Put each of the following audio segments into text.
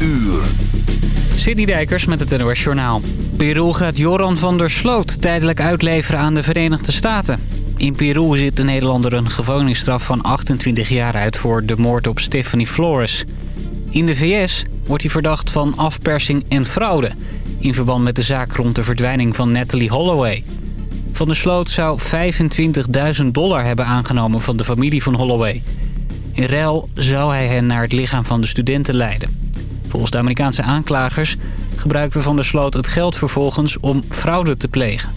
uur. Dijkers met het NOS Journaal. Peru gaat Joran van der Sloot tijdelijk uitleveren aan de Verenigde Staten. In Peru zit de Nederlander een gevangenisstraf van 28 jaar uit... voor de moord op Stephanie Flores. In de VS wordt hij verdacht van afpersing en fraude... in verband met de zaak rond de verdwijning van Natalie Holloway. Van der Sloot zou 25.000 dollar hebben aangenomen van de familie van Holloway. In ruil zou hij hen naar het lichaam van de studenten leiden. Volgens de Amerikaanse aanklagers gebruikte Van der Sloot het geld vervolgens om fraude te plegen.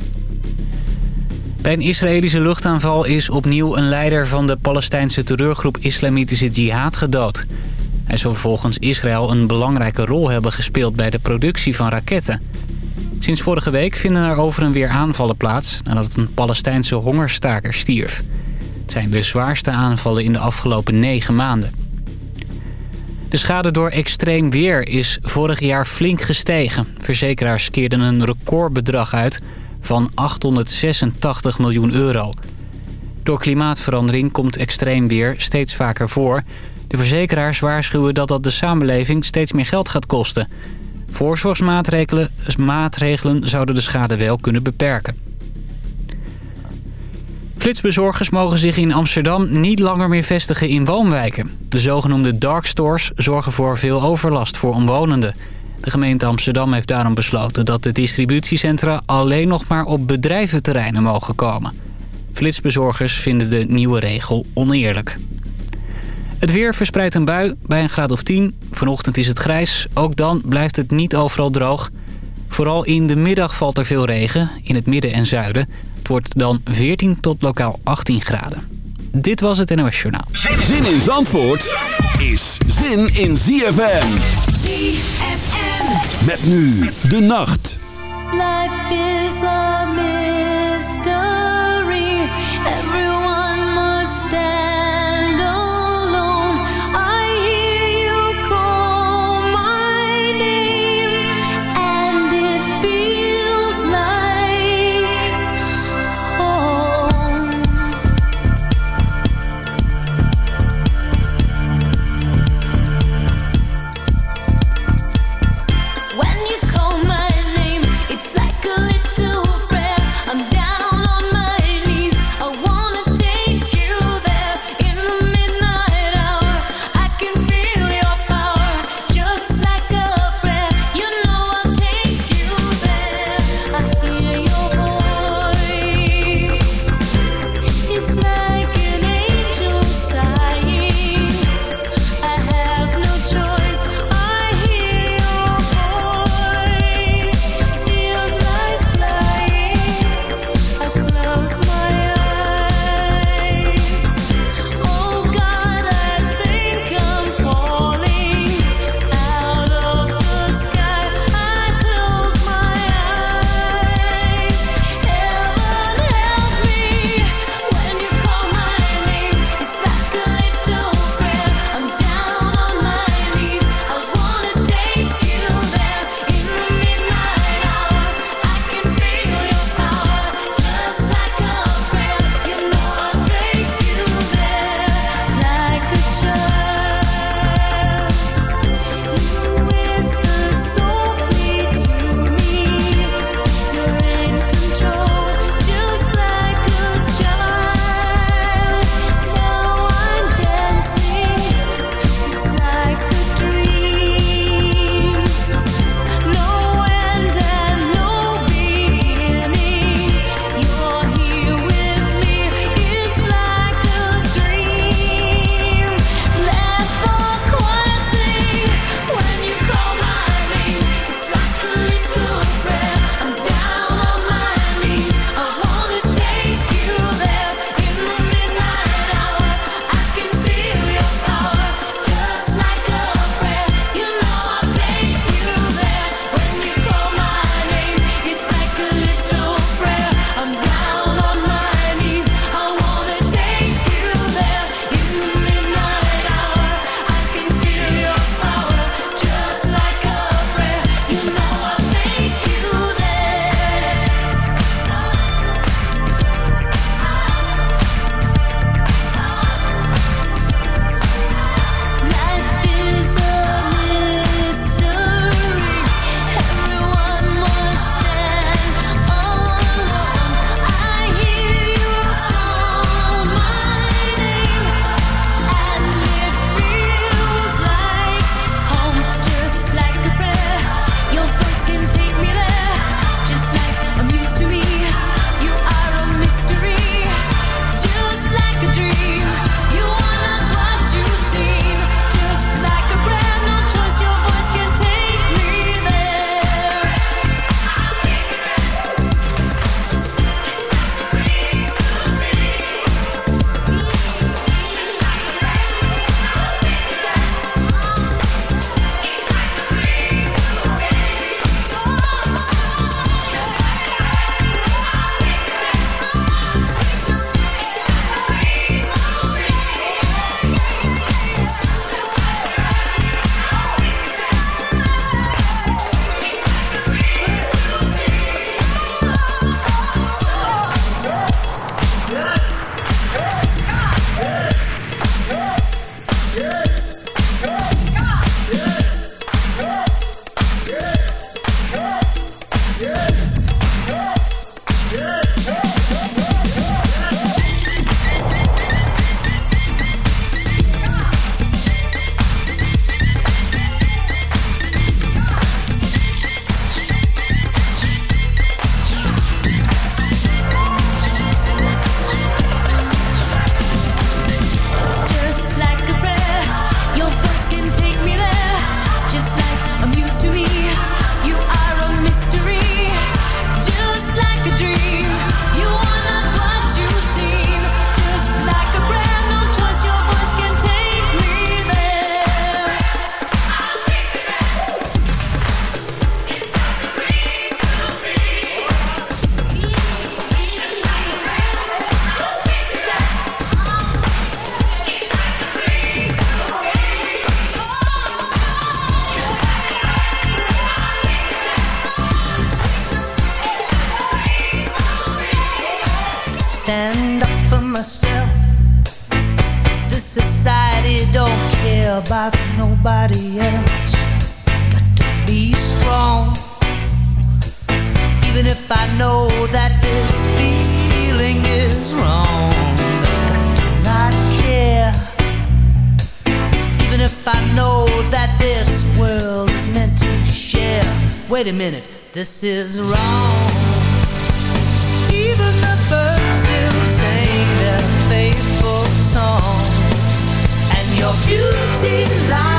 Bij een Israëlische luchtaanval is opnieuw een leider van de Palestijnse terreurgroep Islamitische Jihad gedood. Hij zou volgens Israël een belangrijke rol hebben gespeeld bij de productie van raketten. Sinds vorige week vinden er over en weer aanvallen plaats nadat een Palestijnse hongerstaker stierf. Het zijn de zwaarste aanvallen in de afgelopen negen maanden. De schade door extreem weer is vorig jaar flink gestegen. Verzekeraars keerden een recordbedrag uit van 886 miljoen euro. Door klimaatverandering komt extreem weer steeds vaker voor. De verzekeraars waarschuwen dat dat de samenleving steeds meer geld gaat kosten. Voorzorgsmaatregelen maatregelen zouden de schade wel kunnen beperken. Flitsbezorgers mogen zich in Amsterdam niet langer meer vestigen in woonwijken. De zogenoemde dark stores zorgen voor veel overlast voor omwonenden. De gemeente Amsterdam heeft daarom besloten dat de distributiecentra alleen nog maar op bedrijventerreinen mogen komen. Flitsbezorgers vinden de nieuwe regel oneerlijk. Het weer verspreidt een bui bij een graad of 10. Vanochtend is het grijs. Ook dan blijft het niet overal droog. Vooral in de middag valt er veel regen, in het midden en zuiden. Het wordt dan 14 tot lokaal 18 graden. Dit was het NOS Journaal. Zin in Zandvoort is zin in ZFM. ZFM. Met nu de nacht. Life is a if I know that this feeling is wrong. Got to not care. Even if I know that this world is meant to share. Wait a minute, this is wrong. Even the birds still sing their faithful song. And your beauty lies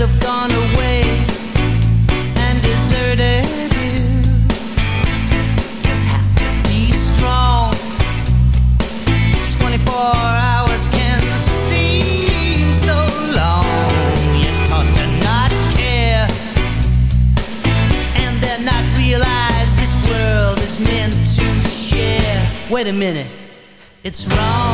have gone away and deserted you? You have to be strong. 24 hours can seem so long. You're taught to not care and then not realize this world is meant to share. Wait a minute, it's wrong.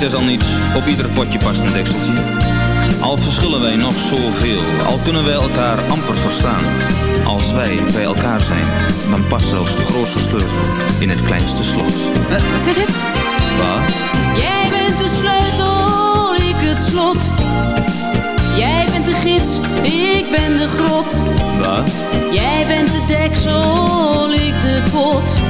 Zei Socrates al niets, op ieder potje past een dekseltje. Al verschillen wij nog zoveel, al kunnen wij elkaar amper verstaan. Als wij bij elkaar zijn, dan past zelfs de grootste sleutel in het kleinste slot. wat zeg je? Waar? Jij bent de sleutel, ik het slot. Jij bent de gids, ik ben de grot. Waar? Jij bent de deksel, ik de pot.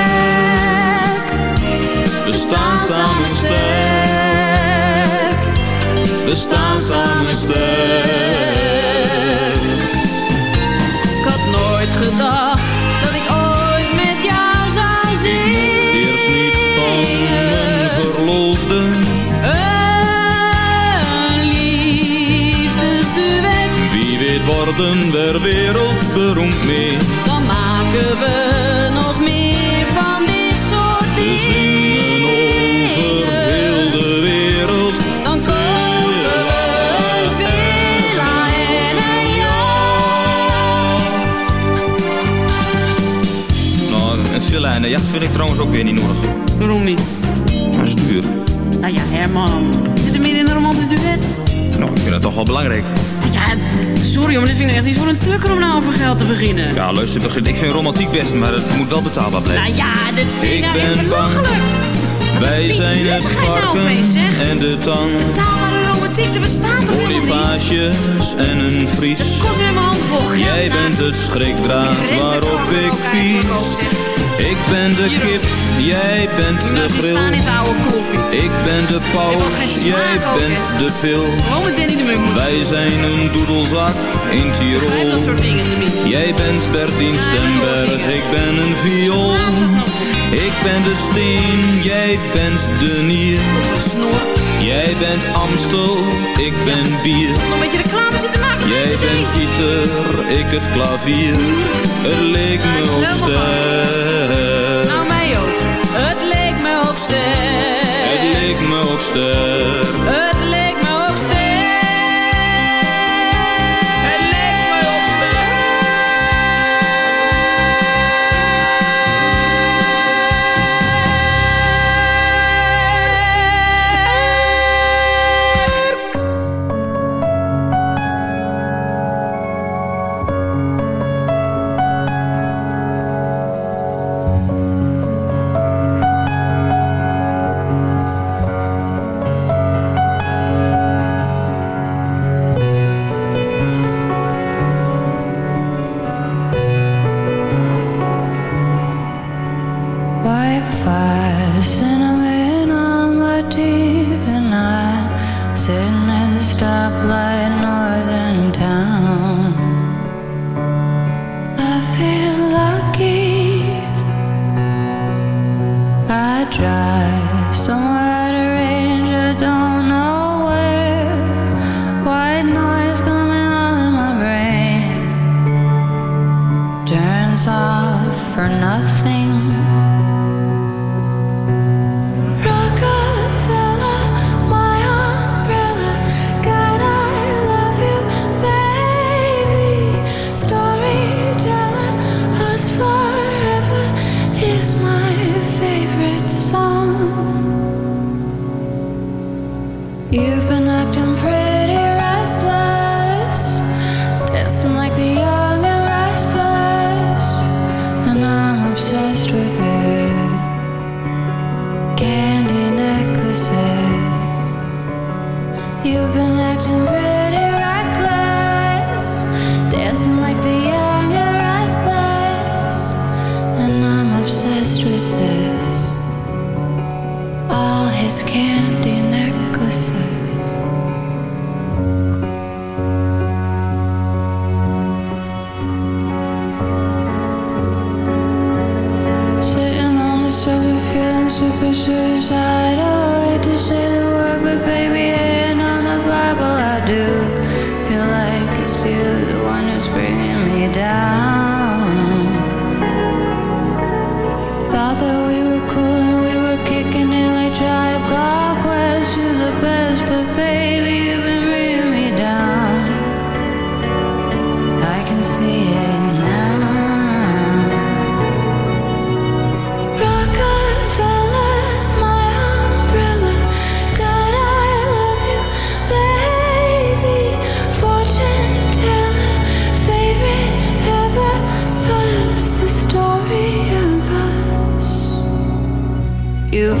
We staan samen sterk. We staan samen sterk. Ik had nooit gedacht dat ik ooit met jou zou zingen. Eerst niet van mijn verloofde. Een liefdesduet, Wie weet worden we wereldberoemd mee. dan maken we en een jacht vind ik trouwens ook weer niet nodig. Waarom niet? Dat is duur. Nou ja, Herman. Zit er meer in een romantisch duet? Nou, ik vind dat toch wel belangrijk. Ja, sorry, maar dit vind ik echt niet voor een tukker om nou over geld te beginnen. Ja, luister, Begin, ik vind romantiek best, maar het moet wel betaalbaar blijven. Nou ja, dit vind ik, Ik nou echt ben belachelijk. Wij zijn het nou varken zeg. en de tang. Betaalbare romantiek, er bestaat toch? Bonifages en een vries. Kost weer mijn hand vol geld. Jij nou. bent de schrikdraad waarop ik pies. Ik ben de kip, jij bent de grill. koffie. Ik ben de paus, jij bent de pil. De. Wij zijn een doedelzak in Tirol. dat soort dingen tenminste. Jij bent Bertien Stemberg, ik ben een viool. Ik ben de steen, jij bent de nier. Jij bent Amstel, ik ben bier. Nog een beetje reclame zitten maken. Jij bent. Pieter, ik het klavier. Het leek me ook sterk. Me for nothing.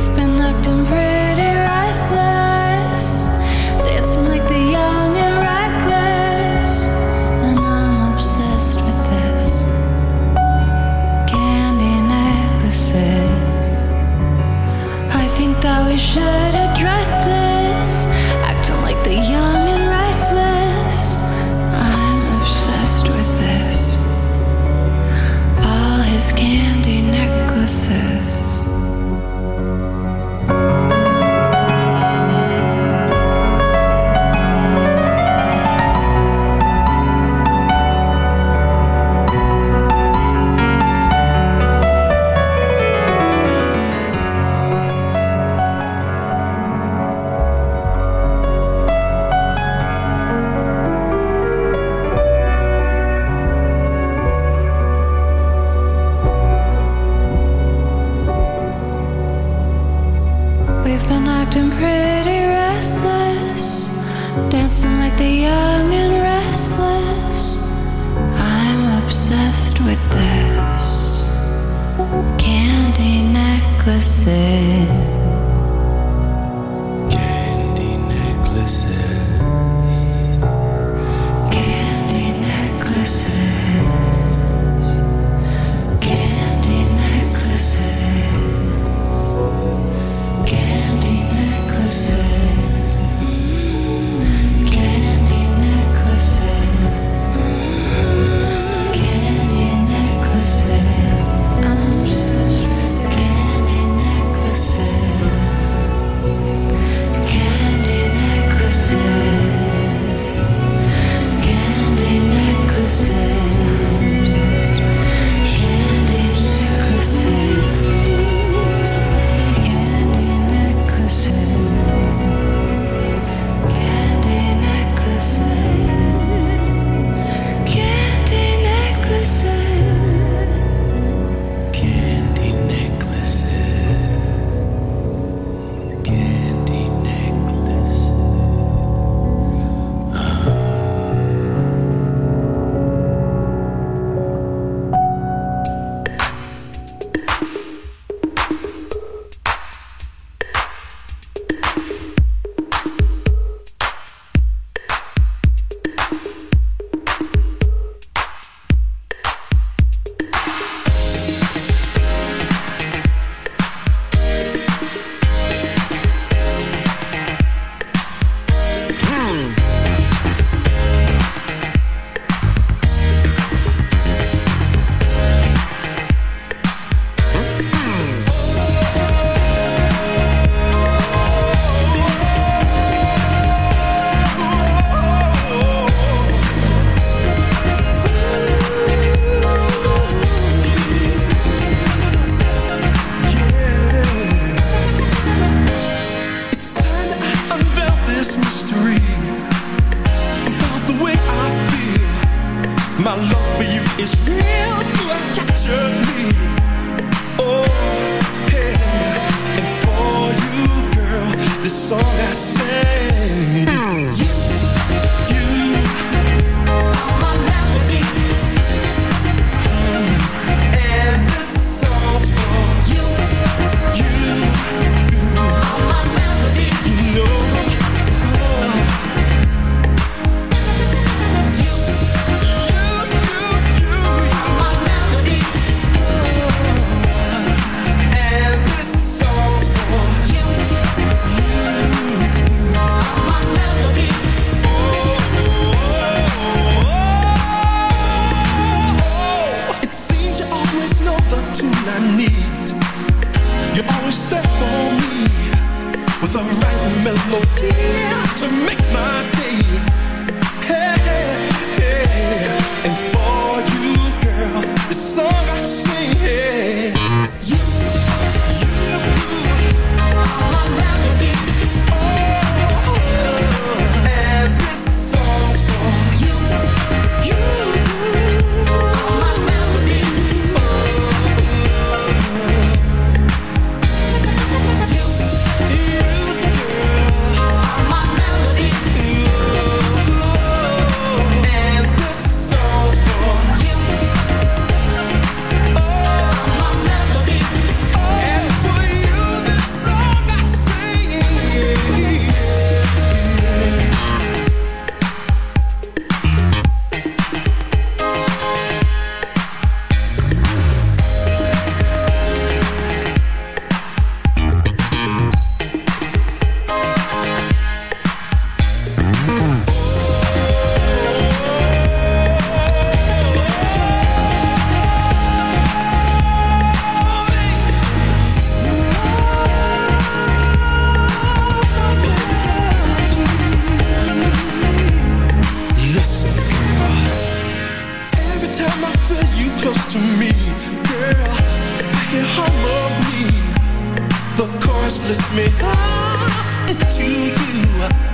You've been acting pretty restless, close to me, girl. If I can humble me, the chorus lifts me up into you.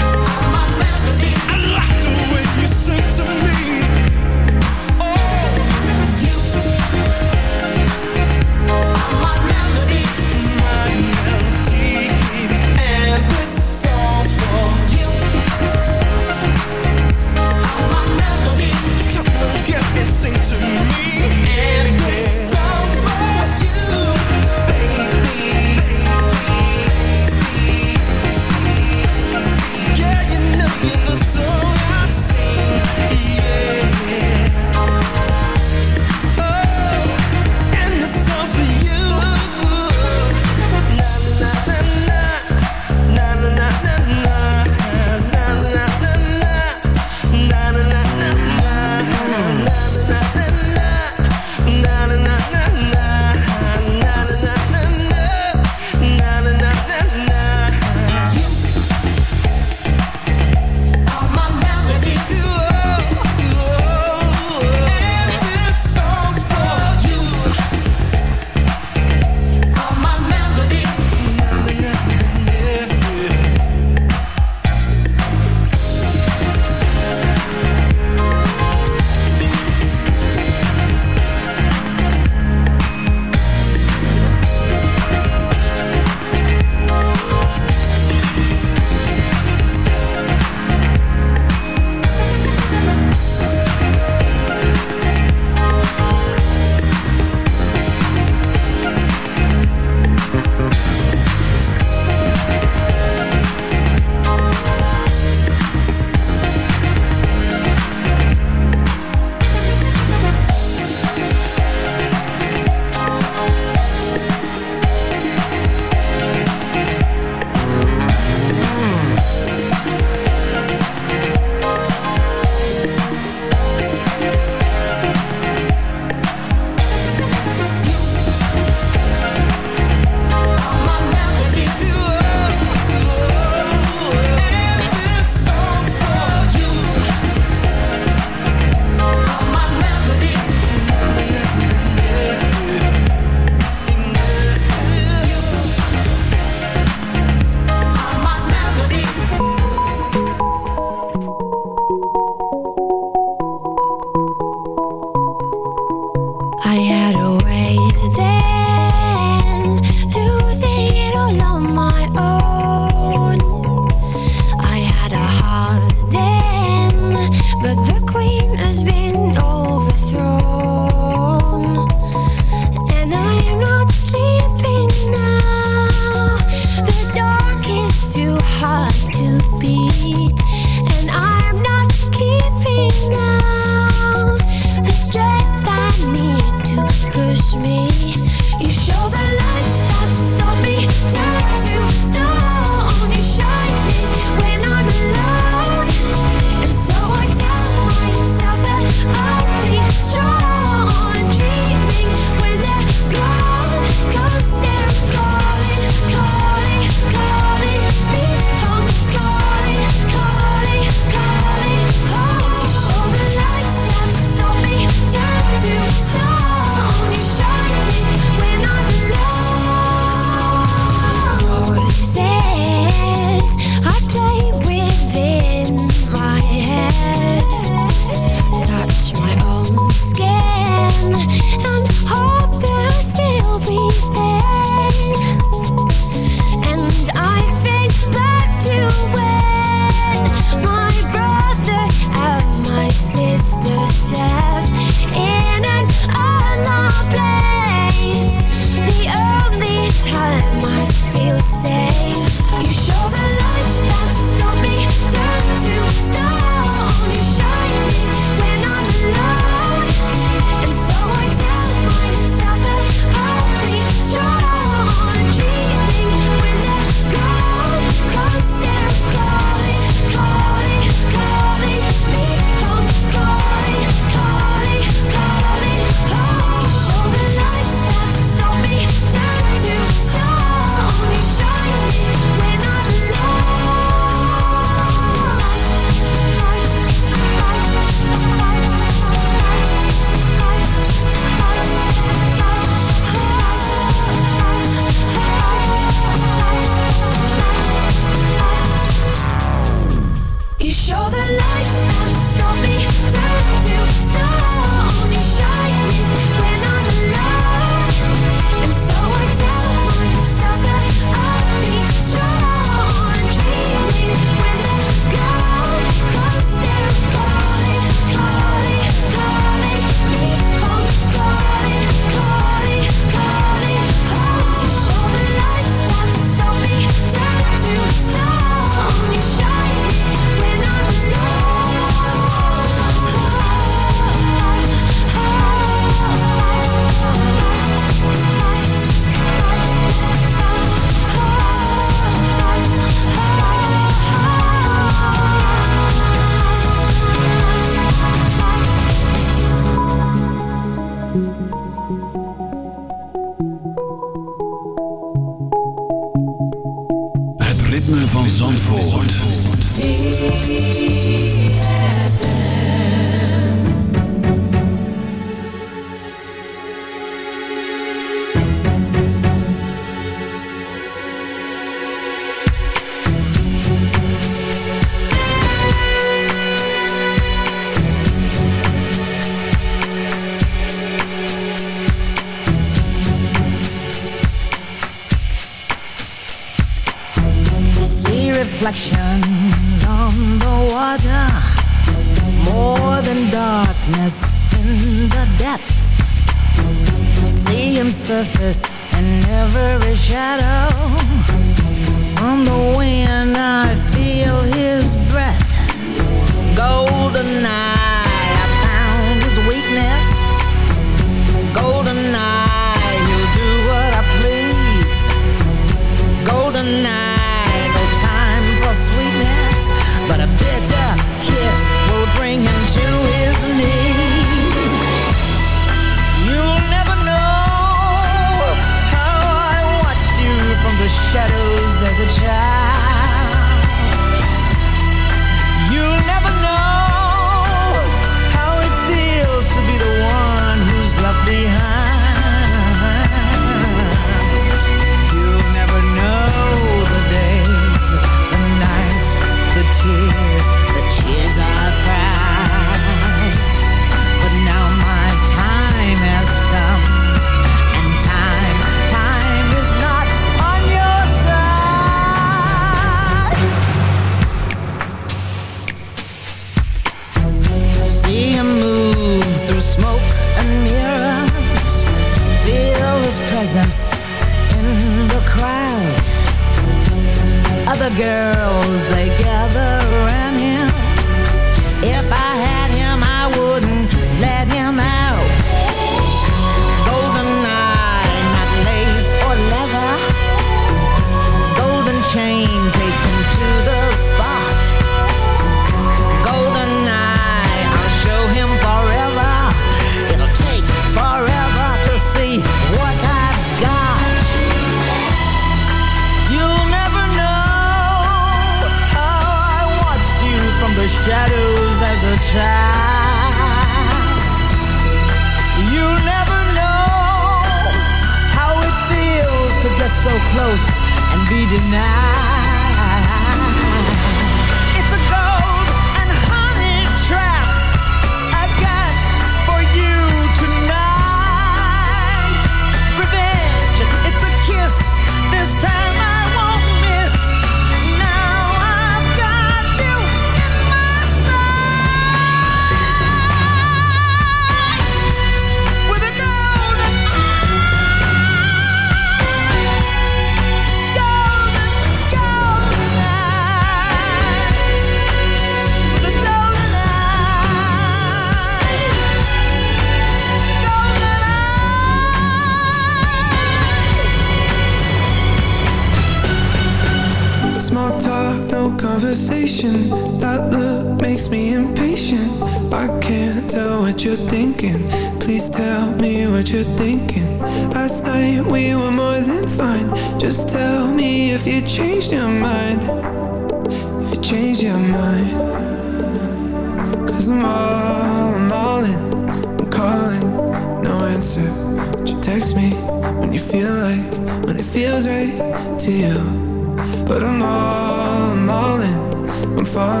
far